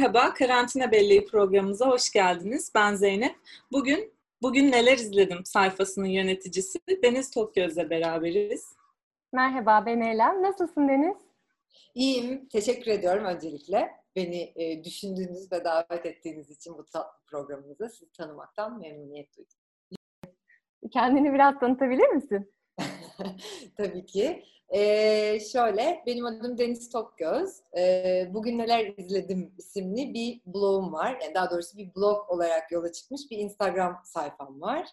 Merhaba, Karantina Belleği programımıza hoş geldiniz. Ben Zeynep. Bugün Bugün Neler izledim sayfasının yöneticisi Deniz Tokgöz'le beraberiz. Merhaba, ben Eylem. Nasılsın Deniz? İyiyim, teşekkür ediyorum öncelikle. Beni e, düşündüğünüz ve davet ettiğiniz için bu tatlı programınıza sizi tanımaktan memnuniyet duydum. Kendini biraz tanıtabilir misin? Tabii ki. Ee, şöyle, benim adım Deniz Tokgöz. Ee, Bugün Neler izledim isimli bir blogum var. Yani daha doğrusu bir blog olarak yola çıkmış bir Instagram sayfam var.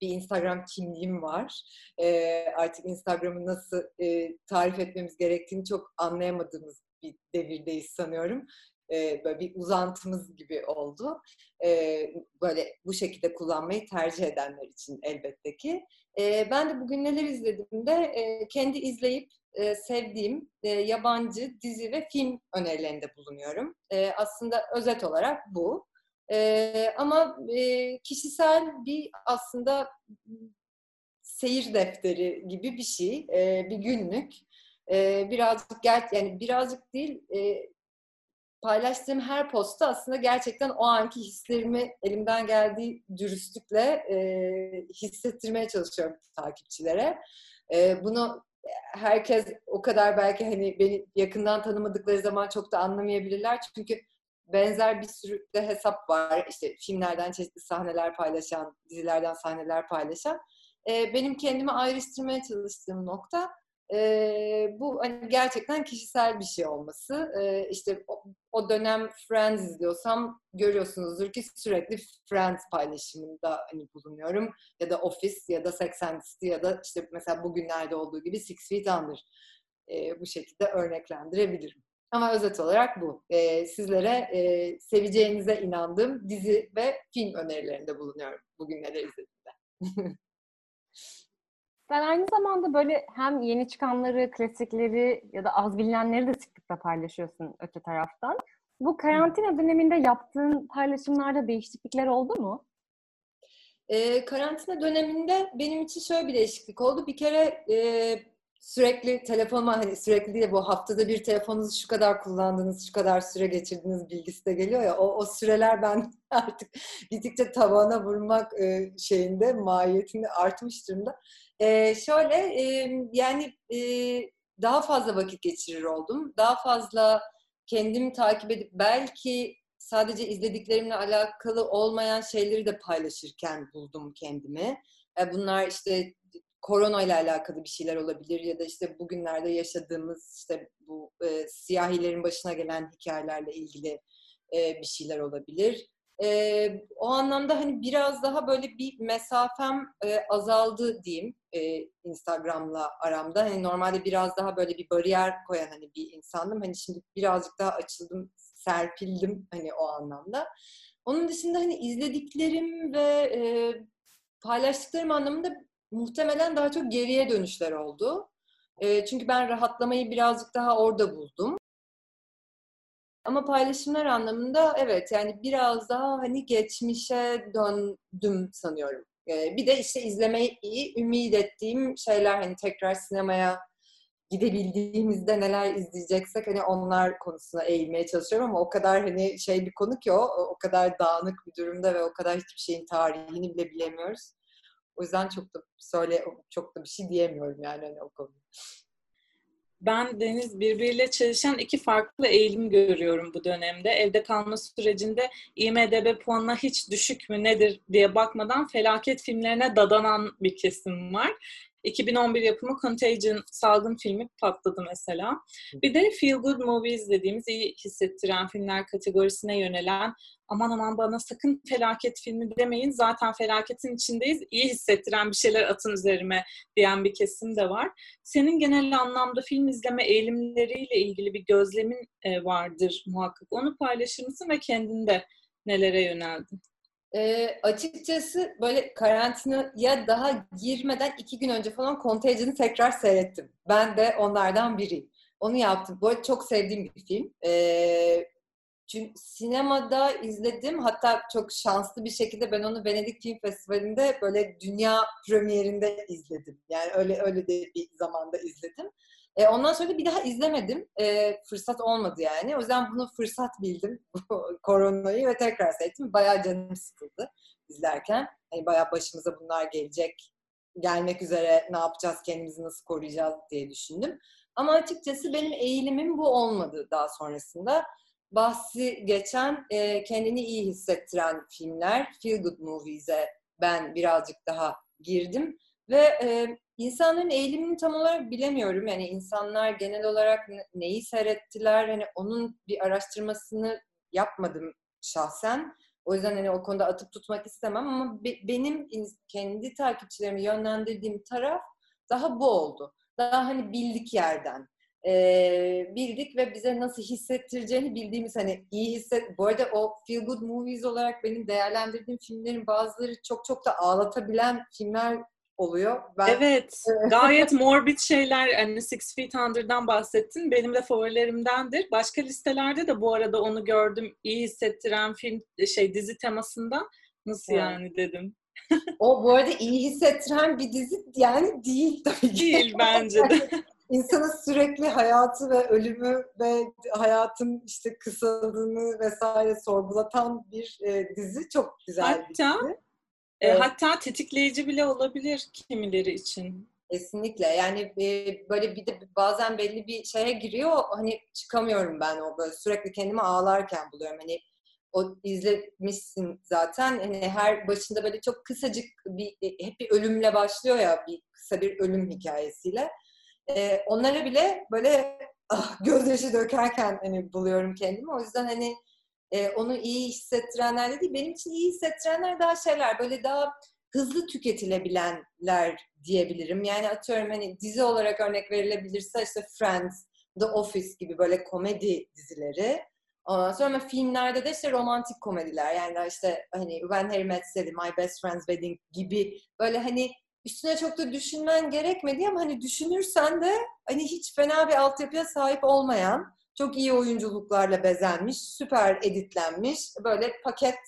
Bir Instagram kimliğim var. Ee, artık Instagram'ı nasıl e, tarif etmemiz gerektiğini çok anlayamadığımız bir devirdeyiz sanıyorum. Ee, böyle bir uzantımız gibi oldu. Ee, böyle bu şekilde kullanmayı tercih edenler için elbette ki. Ee, ben de bugün neler izlediğimde e, kendi izleyip e, sevdiğim e, yabancı dizi ve film önerilerinde bulunuyorum. E, aslında özet olarak bu. E, ama e, kişisel bir aslında seyir defteri gibi bir şey, e, bir günlük. E, birazcık ger yani birazcık değil, e, paylaştığım her posta aslında gerçekten o anki hislerimi elimden geldiği dürüstlükle e, hissettirmeye çalışıyorum takipçilere. E, bunu herkes o kadar belki hani beni yakından tanımadıkları zaman çok da anlamayabilirler. Çünkü benzer bir sürü de hesap var. İşte filmlerden çeşitli sahneler paylaşan, dizilerden sahneler paylaşan. E, benim kendimi ayrıştırmaya çalıştığım nokta e, bu hani gerçekten kişisel bir şey olması. E, işte o, o dönem Friends izliyorsam görüyorsunuzdur ki sürekli Friends paylaşımında hani bulunuyorum. Ya da Office ya da Sex and City ya da işte mesela bugünlerde olduğu gibi Six Feet Under. E, bu şekilde örneklendirebilirim. Ama özet olarak bu. E, sizlere e, seveceğinize inandığım dizi ve film önerilerinde bulunuyorum bugünlerde izlediğimde. Sen aynı zamanda böyle hem yeni çıkanları, klasikleri ya da az bilinenleri de sıklıkla paylaşıyorsun öte taraftan. Bu karantina döneminde yaptığın paylaşımlarda değişiklikler oldu mu? Ee, karantina döneminde benim için şöyle bir değişiklik oldu. Bir kere e, sürekli telefonuma hani sürekli değil bu haftada bir telefonunuzu şu kadar kullandınız, şu kadar süre geçirdiniz bilgisi de geliyor ya. O, o süreler ben artık gittikçe tavana vurmak e, şeyinde mahiyetinde artmış durumda. E, şöyle e, yani e, daha fazla vakit geçirir oldum. Daha fazla kendimi takip edip belki sadece izlediklerimle alakalı olmayan şeyleri de paylaşırken buldum kendimi. E, bunlar işte korona ile alakalı bir şeyler olabilir ya da işte bugünlerde yaşadığımız işte bu e, siyahilerin başına gelen hikayelerle ilgili e, bir şeyler olabilir. E, o anlamda hani biraz daha böyle bir mesafem e, azaldı diyeyim e, Instagram'la aramda. Hani normalde biraz daha böyle bir bariyer koyan hani bir insandım. Hani şimdi birazcık daha açıldım, serpildim hani o anlamda. Onun dışında hani izlediklerim ve e, paylaştıklarım anlamında muhtemelen daha çok geriye dönüşler oldu. E, çünkü ben rahatlamayı birazcık daha orada buldum. Ama paylaşımlar anlamında evet yani biraz daha hani geçmişe döndüm sanıyorum. Ee, bir de işte izlemeyi ümit ettiğim şeyler hani tekrar sinemaya gidebildiğimizde neler izleyeceksek hani onlar konusuna eğilmeye çalışıyorum ama o kadar hani şey bir konu ki o o kadar dağınık bir durumda ve o kadar hiçbir şeyin tarihini bile bilemiyoruz. O yüzden çok da söyle çok da bir şey diyemiyorum yani hani o konuda ben Deniz birbiriyle çalışan iki farklı eğilim görüyorum bu dönemde. Evde kalma sürecinde IMDB puanına hiç düşük mü nedir diye bakmadan felaket filmlerine dadanan bir kesim var. 2011 yapımı Contagion salgın filmi patladı mesela. Bir de Feel Good Movies dediğimiz iyi hissettiren filmler kategorisine yönelen aman aman bana sakın felaket filmi demeyin zaten felaketin içindeyiz iyi hissettiren bir şeyler atın üzerime diyen bir kesim de var. Senin genel anlamda film izleme eğilimleriyle ilgili bir gözlemin e, vardır muhakkak. Onu paylaşır mısın ve kendinde nelere yöneldin? E, açıkçası böyle karantinaya daha girmeden iki gün önce falan Contagion'ı tekrar seyrettim. Ben de onlardan biriyim. Onu yaptım. Bu arada çok sevdiğim bir film. E, çünkü sinemada izledim. Hatta çok şanslı bir şekilde ben onu Venedik Film Festivali'nde böyle dünya premierinde izledim. Yani öyle öyle de bir zamanda izledim. E, ondan sonra da bir daha izlemedim. E, fırsat olmadı yani. O yüzden bunu fırsat bildim. koronayı ve tekrar seyrettim. Bayağı canım sıkıldı izlerken. Hani bayağı başımıza bunlar gelecek. Gelmek üzere ne yapacağız, kendimizi nasıl koruyacağız diye düşündüm. Ama açıkçası benim eğilimim bu olmadı daha sonrasında. Bahsi geçen, e, kendini iyi hissettiren filmler, feel good movies'e ben birazcık daha girdim. Ve e, insanların eğilimini tam olarak bilemiyorum. Yani insanlar genel olarak neyi seyrettiler, hani onun bir araştırmasını yapmadım şahsen. O yüzden hani o konuda atıp tutmak istemem ama be, benim kendi takipçilerimi yönlendirdiğim taraf daha bu oldu. Daha hani bildik yerden. Ee, bildik ve bize nasıl hissettireceğini bildiğimiz hani iyi hisset. Bu arada o feel good movies olarak benim değerlendirdiğim filmlerin bazıları çok çok da ağlatabilen filmler oluyor. Ben... Evet, gayet morbid şeyler. Hani Six Feet Under'dan bahsettin. Benim de favorilerimdendir. Başka listelerde de bu arada onu gördüm. İyi hissettiren film, şey dizi temasında. Nasıl evet. yani dedim. o bu arada iyi hissettiren bir dizi yani değil tabii ki. Değil bence de. İnsanın sürekli hayatı ve ölümü ve hayatın işte kısaldığını vesaire sorgulatan bir e, dizi. Çok güzel Hatta, bir dizi. E, evet. Hatta tetikleyici bile olabilir kimileri için. Kesinlikle. Yani e, böyle bir de bazen belli bir şeye giriyor. Hani çıkamıyorum ben o böyle sürekli kendimi ağlarken buluyorum. Hani o izlemişsin zaten. Hani her başında böyle çok kısacık bir e, hep bir ölümle başlıyor ya bir kısa bir ölüm hikayesiyle. E, onlara bile böyle ah, gözyaşı dökerken hani buluyorum kendimi. O yüzden hani e, onu iyi hissettirenler de değil. Benim için iyi hissettirenler daha şeyler böyle daha hızlı tüketilebilenler diyebilirim. Yani atıyorum hani dizi olarak örnek verilebilirse işte Friends, The Office gibi böyle komedi dizileri. Ondan sonra ama filmlerde de işte romantik komediler. Yani işte hani When Harry Met Sally, My Best Friend's Wedding gibi böyle hani üstüne çok da düşünmen gerekmedi ama hani düşünürsen de hani hiç fena bir altyapıya sahip olmayan çok iyi oyunculuklarla bezenmiş, süper editlenmiş, böyle paket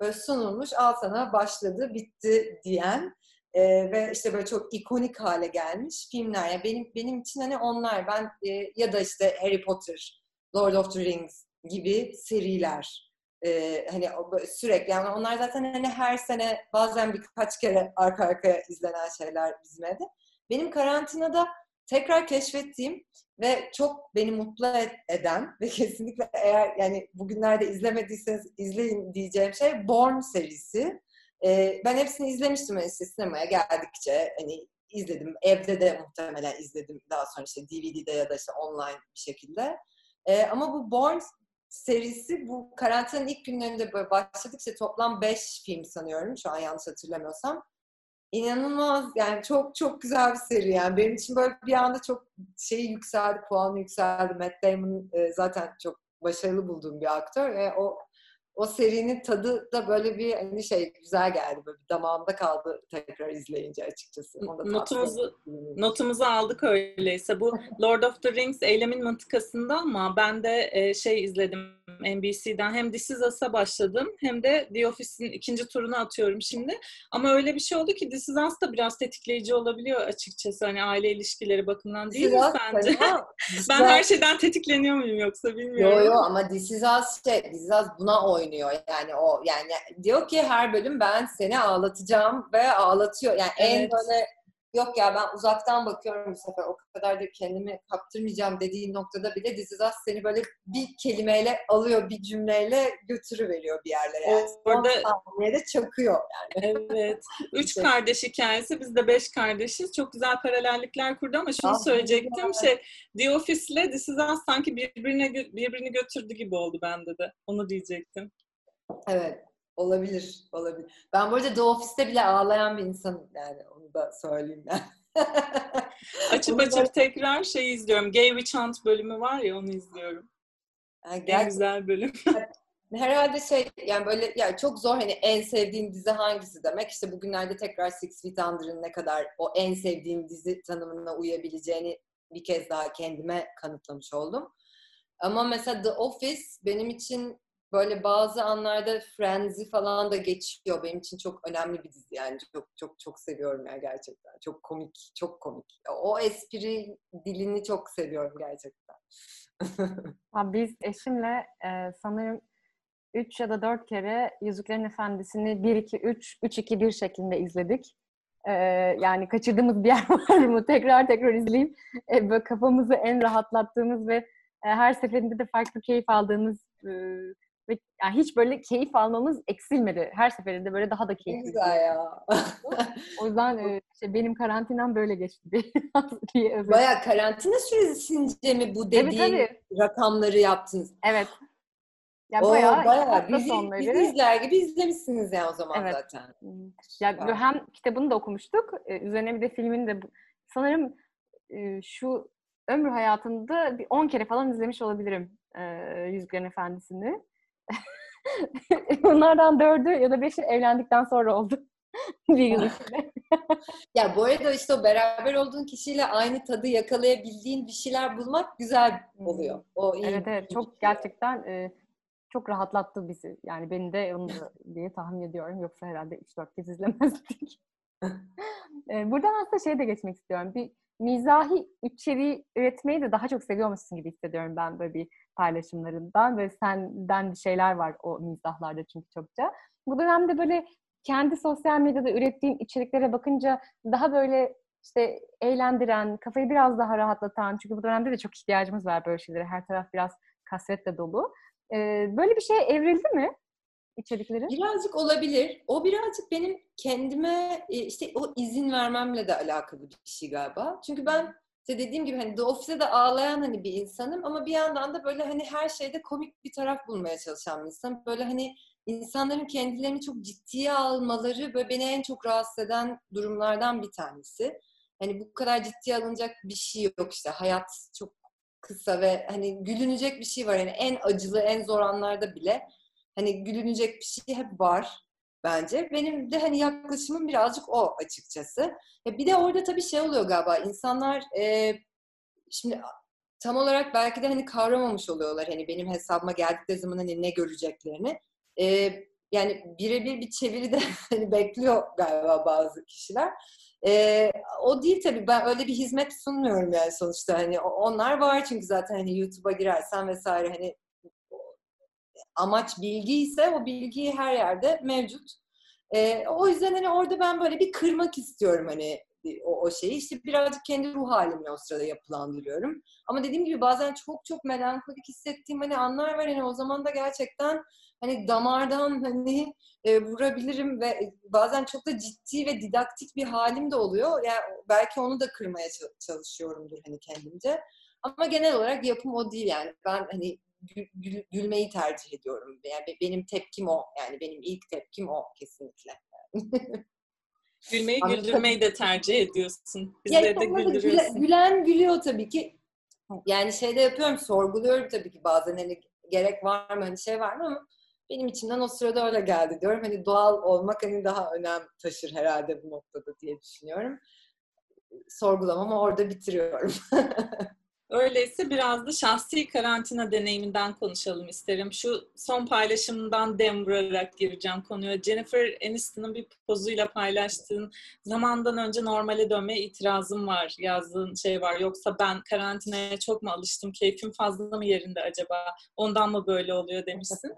böyle sunulmuş, al sana başladı, bitti diyen e, ve işte böyle çok ikonik hale gelmiş filmler. Yani benim benim için hani onlar ben e, ya da işte Harry Potter, Lord of the Rings gibi seriler. E, hani sürekli yani onlar zaten hani her sene bazen birkaç kere arka arkaya izlenen şeyler bizim evde. Benim karantinada tekrar keşfettiğim ve çok beni mutlu eden ve kesinlikle eğer yani bugünlerde izlemediyseniz izleyin diyeceğim şey Born serisi. Ee, ben hepsini izlemiştim hani işte sinemaya geldikçe hani izledim. Evde de muhtemelen izledim daha sonra işte DVD'de ya da işte online bir şekilde. Ee, ama bu Born serisi bu karantinanın ilk günlerinde böyle başladık. Toplam 5 film sanıyorum şu an yanlış hatırlamıyorsam inanılmaz. Yani çok çok güzel bir seri yani benim için böyle bir anda çok şey yükseldi puanı yükseldi. Matt Damon e, zaten çok başarılı bulduğum bir aktör ve o o serinin tadı da böyle bir hani şey güzel geldi böyle bir damağımda kaldı tekrar izleyince açıkçası. notumuzu notumuzu aldık öyleyse. Bu Lord of the Rings eylemin mıntıkasında ama ben de e, şey izledim NBC'den hem This Is Us'a başladım hem de The Office'in ikinci turunu atıyorum şimdi. Ama öyle bir şey oldu ki This Is Us da biraz tetikleyici olabiliyor açıkçası hani aile ilişkileri bakımından değil mi bence? ben her şeyden tetikleniyor muyum yoksa bilmiyorum. Yok yok ama This Is Us şey, This Is Us buna oynuyor yani o yani diyor ki her bölüm ben seni ağlatacağım ve ağlatıyor. Yani evet. en böyle yok ya ben uzaktan bakıyorum bu sefer o kadar da kendimi kaptırmayacağım dediğin noktada bile This seni böyle bir kelimeyle alıyor, bir cümleyle götürüveriyor bir yerlere. Yani. Orada de çakıyor yani. Evet. Üç kardeş hikayesi. Biz de beş kardeşiz. Çok güzel paralellikler kurdu ama şunu ah, söyleyecektim. Ya. Şey, The Office ile This sanki birbirine, birbirini götürdü gibi oldu bende de. Onu diyecektim. Evet. Olabilir, olabilir. Ben bu arada The Office'te bile ağlayan bir insanım yani onu da söyleyeyim ben. açıp onu açıp da... tekrar şey izliyorum. Gay Witch Hunt bölümü var ya onu izliyorum. Yani en güzel bölüm. Herhalde şey yani böyle yani çok zor hani en sevdiğim dizi hangisi demek. İşte bugünlerde tekrar Six Feet Under'ın ne kadar o en sevdiğim dizi tanımına uyabileceğini bir kez daha kendime kanıtlamış oldum. Ama mesela The Office benim için böyle bazı anlarda Friends'i falan da geçiyor. Benim için çok önemli bir dizi yani. Çok çok çok seviyorum yani gerçekten. Çok komik, çok komik. O espri dilini çok seviyorum gerçekten. Biz eşimle e, sanırım 3 ya da 4 kere Yüzüklerin Efendisi'ni 1-2-3, 3-2-1 şeklinde izledik. E, yani kaçırdığımız bir yer var mı? Tekrar tekrar izleyeyim. E, böyle kafamızı en rahatlattığımız ve e, her seferinde de farklı keyif aldığımız e, ve yani hiç böyle keyif almamız eksilmedi. Her seferinde böyle daha da keyifli. güzel ya. O yüzden e, benim karantinam böyle geçti diye. Baya karantina süresince mi bu Evet dediğin tabii. rakamları yaptınız? Evet. Ya Oo, bayağı, bayağı. Bizi, sonları. bizi izler gibi izlemişsiniz ya o zaman Evet. zaten. Hmm. Ya Süper. hem kitabını da okumuştuk. Üzerine bir de filmini de sanırım şu ömrü hayatımda bir 10 kere falan izlemiş olabilirim Yüzüklerin Efendisi'ni. Bunlardan dördü ya da beşi evlendikten sonra oldu. bir yıl içinde. Ya bu arada işte o beraber olduğun kişiyle aynı tadı yakalayabildiğin bir şeyler bulmak güzel oluyor. O iyi. Evet evet çok şey. gerçekten e, çok rahatlattı bizi. Yani beni de onu da diye tahmin ediyorum. Yoksa herhalde 3-4 kez izlemezdik. E, Buradan aslında şeye de geçmek istiyorum. Bir mizahi içeriği üretmeyi de daha çok seviyormuşsun gibi hissediyorum ben böyle bir paylaşımlarından ve senden bir şeyler var o mizahlarda çünkü çokça. Bu dönemde böyle kendi sosyal medyada ürettiğin içeriklere bakınca daha böyle işte eğlendiren, kafayı biraz daha rahatlatan çünkü bu dönemde de çok ihtiyacımız var böyle şeylere. Her taraf biraz kasvetle dolu. E, Böyle bir şeye evrildi mi içeriklerin? Birazcık olabilir. O birazcık benim kendime işte o izin vermemle de alakalı bir şey galiba. Çünkü ben işte dediğim gibi hani The Office'de de ağlayan hani bir insanım ama bir yandan da böyle hani her şeyde komik bir taraf bulmaya çalışan bir insanım. Böyle hani insanların kendilerini çok ciddiye almaları böyle beni en çok rahatsız eden durumlardan bir tanesi. Hani bu kadar ciddiye alınacak bir şey yok işte. Hayat çok kısa ve hani gülünecek bir şey var. Yani en acılı, en zor anlarda bile hani gülünecek bir şey hep var bence. Benim de hani yaklaşımım birazcık o açıkçası. Ya bir de orada tabii şey oluyor galiba. İnsanlar e, şimdi tam olarak belki de hani kavramamış oluyorlar hani benim hesabıma geldikleri zaman hani ne göreceklerini. E, yani birebir bir çeviri de hani bekliyor galiba bazı kişiler. E, o değil tabii ben öyle bir hizmet sunmuyorum yani sonuçta hani onlar var çünkü zaten hani YouTube'a girersen vesaire hani amaç bilgi ise o bilgi her yerde mevcut. Ee, o yüzden hani orada ben böyle bir kırmak istiyorum hani o, o şeyi. İşte birazcık kendi ruh halimi o sırada yapılandırıyorum. Ama dediğim gibi bazen çok çok melankolik hissettiğim hani anlar var. Hani o zaman da gerçekten hani damardan hani e, vurabilirim ve bazen çok da ciddi ve didaktik bir halim de oluyor. Yani belki onu da kırmaya çalışıyorumdur hani kendimce. Ama genel olarak yapım o değil yani. Ben hani gül- gül- gülmeyi tercih ediyorum. Yani be- benim tepkim o. Yani benim ilk tepkim o kesinlikle. Gülmeyi güldürmeyi de tercih ediyorsun. Bizleri işte de güldürüyorsun. gülen gülüyor tabii ki. Yani şeyde yapıyorum, sorguluyorum tabii ki bazen hani gerek var mı, hani şey var mı ama benim içimden o sırada öyle geldi diyorum. Hani doğal olmak hani daha önem taşır herhalde bu noktada diye düşünüyorum. Sorgulamamı orada bitiriyorum. Öyleyse biraz da şahsi karantina deneyiminden konuşalım isterim. Şu son paylaşımından dem vurarak gireceğim konuya. Jennifer Aniston'un bir pozuyla paylaştığın zamandan önce normale dönmeye itirazım var yazdığın şey var. Yoksa ben karantinaya çok mu alıştım, keyfim fazla mı yerinde acaba, ondan mı böyle oluyor demişsin.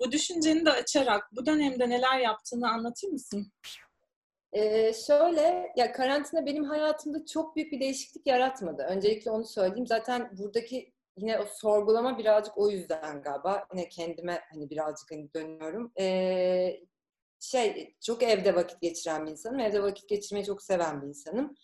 Bu düşünceni de açarak bu dönemde neler yaptığını anlatır mısın? Ee, şöyle, ya karantina benim hayatımda çok büyük bir değişiklik yaratmadı. Öncelikle onu söyleyeyim. Zaten buradaki yine o sorgulama birazcık o yüzden galiba. Yine kendime hani birazcık hani dönüyorum. Ee, şey, çok evde vakit geçiren bir insanım. Evde vakit geçirmeyi çok seven bir insanım.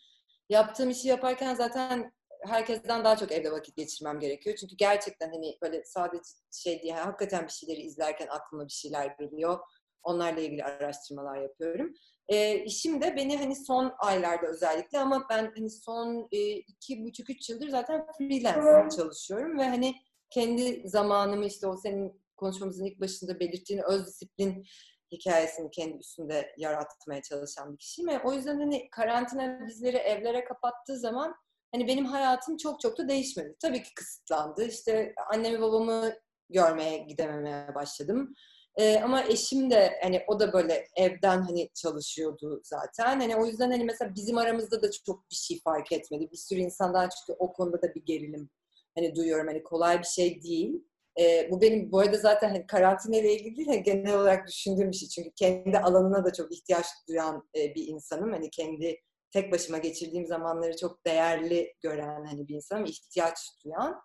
Yaptığım işi yaparken zaten herkesten daha çok evde vakit geçirmem gerekiyor. Çünkü gerçekten hani böyle sadece şey diye hakikaten bir şeyleri izlerken aklıma bir şeyler geliyor. Onlarla ilgili araştırmalar yapıyorum. E, işim de beni hani son aylarda özellikle ama ben hani son e, iki buçuk üç yıldır zaten freelance çalışıyorum ve hani kendi zamanımı işte o senin konuşmamızın ilk başında belirttiğin öz disiplin hikayesini kendi üstünde yaratmaya çalışan bir kişiyim. ve o yüzden hani karantina bizleri evlere kapattığı zaman hani benim hayatım çok çok da değişmedi. Tabii ki kısıtlandı. İşte annemi babamı görmeye gidememeye başladım. Ee, ama eşim de hani o da böyle evden hani çalışıyordu zaten. Hani o yüzden hani mesela bizim aramızda da çok bir şey fark etmedi. Bir sürü insandan çünkü o konuda da bir gerilim hani duyuyorum. Hani kolay bir şey değil. Ee, bu benim bu arada zaten hani karantina ile ilgili değil, hani genel olarak düşündüğüm bir şey. Çünkü kendi alanına da çok ihtiyaç duyan e, bir insanım. Hani kendi tek başıma geçirdiğim zamanları çok değerli gören hani bir insanım, ihtiyaç duyan.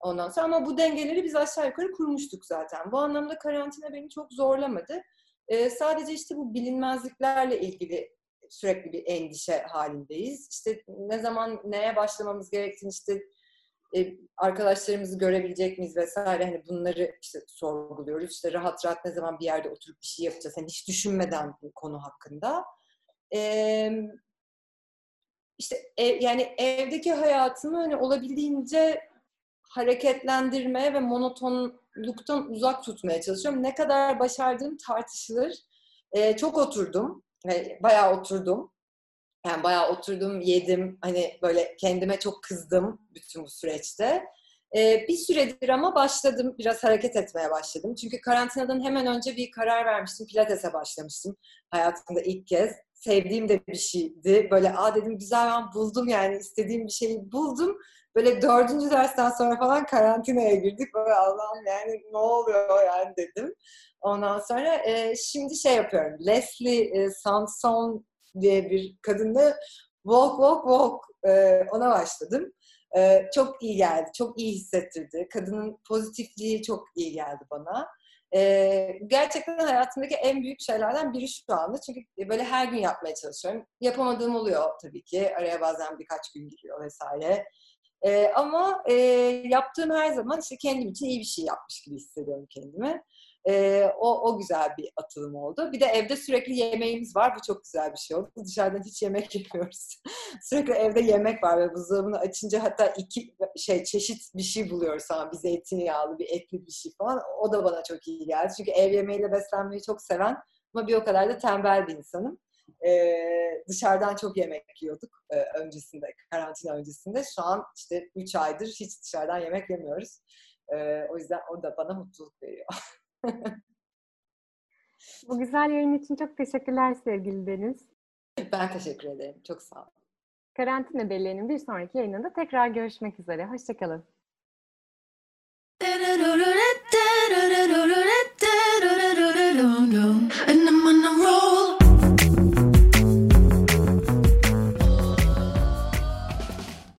Ondan sonra ama bu dengeleri biz aşağı yukarı kurmuştuk zaten. Bu anlamda karantina beni çok zorlamadı. Ee, sadece işte bu bilinmezliklerle ilgili sürekli bir endişe halindeyiz. İşte ne zaman neye başlamamız gerektiğini işte e, arkadaşlarımızı görebilecek miyiz vesaire hani bunları işte sorguluyoruz. İşte rahat rahat ne zaman bir yerde oturup bir şey yapacağız. Hani hiç düşünmeden bu konu hakkında. Ee, işte ev, yani evdeki hayatımı hani olabildiğince hareketlendirmeye ve monotonluktan uzak tutmaya çalışıyorum. Ne kadar başardığım tartışılır. Ee, çok oturdum. Bayağı oturdum. Yani bayağı oturdum, yedim. Hani böyle kendime çok kızdım bütün bu süreçte. Ee, bir süredir ama başladım, biraz hareket etmeye başladım. Çünkü karantinadan hemen önce bir karar vermiştim. Pilates'e başlamıştım hayatımda ilk kez. Sevdiğim de bir şeydi. Böyle aa dedim güzel ben buldum yani istediğim bir şeyi buldum. Böyle dördüncü dersten sonra falan karantinaya girdik. Böyle Allah'ım yani ne oluyor yani dedim. Ondan sonra e, şimdi şey yapıyorum. Leslie e, Sanson diye bir kadınla walk walk walk e, ona başladım. E, çok iyi geldi, çok iyi hissettirdi. Kadının pozitifliği çok iyi geldi bana. E, gerçekten hayatımdaki en büyük şeylerden biri şu anda. Çünkü böyle her gün yapmaya çalışıyorum. Yapamadığım oluyor tabii ki. Araya bazen birkaç gün giriyor vesaire. E, ama e, yaptığım her zaman işte kendim için iyi bir şey yapmış gibi hissediyorum kendimi. E, o, o güzel bir atılım oldu. Bir de evde sürekli yemeğimiz var. Bu çok güzel bir şey oldu. Dışarıdan hiç yemek yemiyoruz. sürekli evde yemek var ve buzdolabını açınca hatta iki şey çeşit bir şey buluyoruz ama bir zeytinyağlı, bir etli bir şey falan. O da bana çok iyi geldi. Çünkü ev yemeğiyle beslenmeyi çok seven ama bir o kadar da tembel bir insanım. Ee, dışarıdan çok yemek yiyorduk e, öncesinde, karantina öncesinde. Şu an işte 3 aydır hiç dışarıdan yemek yemiyoruz. Ee, o yüzden o da bana mutluluk veriyor. Bu güzel yayın için çok teşekkürler sevgili Deniz. Ben teşekkür ederim. Çok sağ olun. Karantina Belleği'nin bir sonraki yayınında tekrar görüşmek üzere. Hoşçakalın.